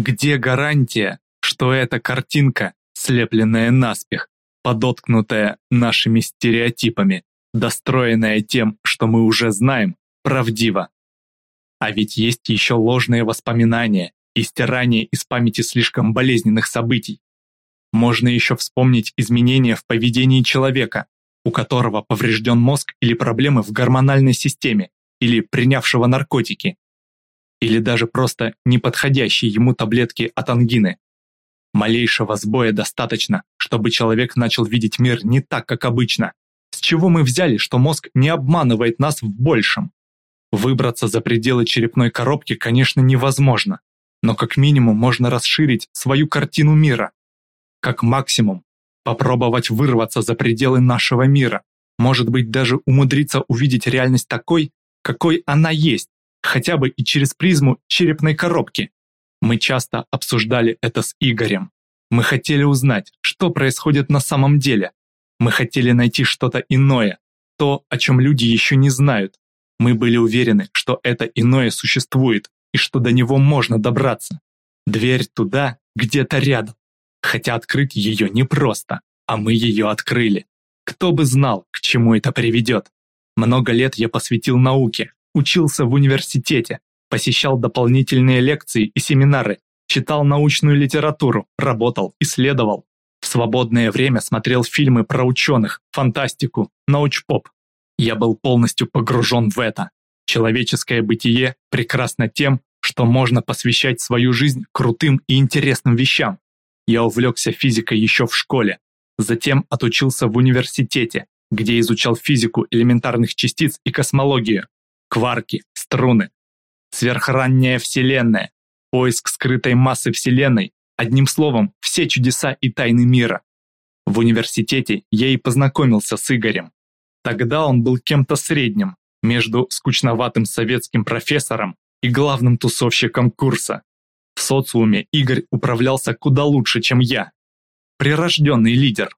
Где гарантия, что эта картинка, слепленная наспех, подоткнутая нашими стереотипами, достроенная тем, что мы уже знаем, правдива? А ведь есть еще ложные воспоминания и стирание из памяти слишком болезненных событий. Можно еще вспомнить изменения в поведении человека, у которого поврежден мозг или проблемы в гормональной системе, или принявшего наркотики, или даже просто неподходящие ему таблетки от ангины. Малейшего сбоя достаточно, чтобы человек начал видеть мир не так, как обычно. С чего мы взяли, что мозг не обманывает нас в большем? Выбраться за пределы черепной коробки, конечно, невозможно, но как минимум можно расширить свою картину мира. Как максимум, попробовать вырваться за пределы нашего мира, может быть даже умудриться увидеть реальность такой, какой она есть, хотя бы и через призму черепной коробки. Мы часто обсуждали это с Игорем. Мы хотели узнать, что происходит на самом деле. Мы хотели найти что-то иное, то, о чем люди еще не знают. Мы были уверены, что это иное существует и что до него можно добраться. Дверь туда где-то рядом. Хотя открыть ее непросто, а мы ее открыли. Кто бы знал, к чему это приведет. Много лет я посвятил науке, учился в университете, посещал дополнительные лекции и семинары, читал научную литературу, работал, исследовал. В свободное время смотрел фильмы про ученых, фантастику, научпоп. Я был полностью погружен в это. Человеческое бытие прекрасно тем, что можно посвящать свою жизнь крутым и интересным вещам. Я увлекся физикой еще в школе, затем отучился в университете, где изучал физику элементарных частиц и космологию, кварки, струны, сверхранняя Вселенная, поиск скрытой массы Вселенной, одним словом, все чудеса и тайны мира. В университете я и познакомился с Игорем. Тогда он был кем-то средним между скучноватым советским профессором и главным тусовщиком курса. В социуме Игорь управлялся куда лучше, чем я. Прирожденный лидер.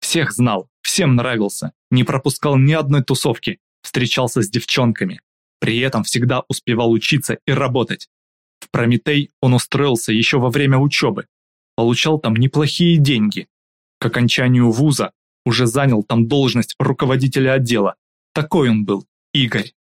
Всех знал, всем нравился, не пропускал ни одной тусовки, встречался с девчонками. При этом всегда успевал учиться и работать. В Прометей он устроился еще во время учебы. Получал там неплохие деньги. К окончанию вуза уже занял там должность руководителя отдела. Такой он был, Игорь.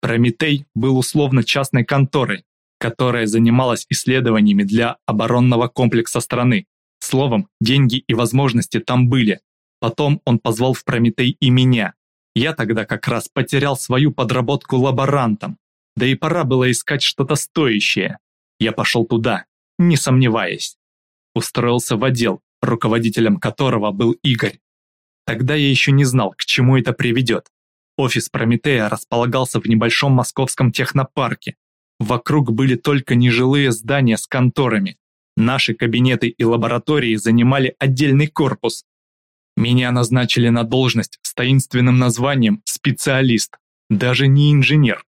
Прометей был условно частной конторой, которая занималась исследованиями для оборонного комплекса страны. Словом, деньги и возможности там были. Потом он позвал в Прометей и меня. Я тогда как раз потерял свою подработку лаборантом, да и пора было искать что-то стоящее. Я пошел туда, не сомневаясь. Устроился в отдел, руководителем которого был Игорь. Тогда я еще не знал, к чему это приведет. Офис Прометея располагался в небольшом московском технопарке. Вокруг были только нежилые здания с конторами. Наши кабинеты и лаборатории занимали отдельный корпус, меня назначили на должность с таинственным названием «специалист», даже не инженер.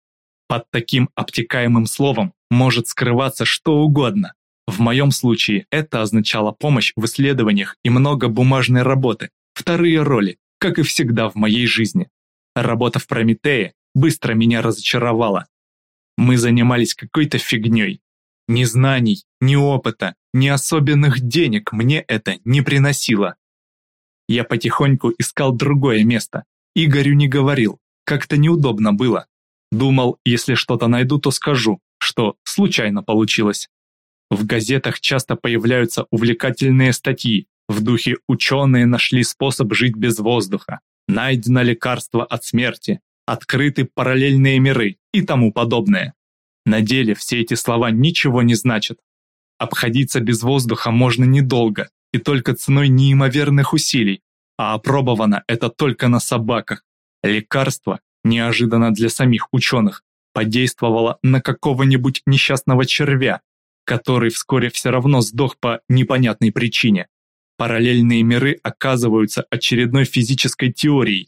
Под таким обтекаемым словом может скрываться что угодно. В моем случае это означало помощь в исследованиях и много бумажной работы, вторые роли, как и всегда в моей жизни. Работа в Прометее быстро меня разочаровала. Мы занимались какой-то фигней. Ни знаний, ни опыта, ни особенных денег мне это не приносило. Я потихоньку искал другое место. Игорю не говорил, как-то неудобно было. Думал, если что-то найду, то скажу, что случайно получилось. В газетах часто появляются увлекательные статьи в духе «Ученые нашли способ жить без воздуха», «Найдено лекарство от смерти», «Открыты параллельные миры» и тому подобное. На деле все эти слова ничего не значат. Обходиться без воздуха можно недолго, и только ценой неимоверных усилий, а опробовано это только на собаках. Лекарство, неожиданно для самих ученых, подействовало на какого-нибудь несчастного червя, который вскоре все равно сдох по непонятной причине. Параллельные миры оказываются очередной физической теорией,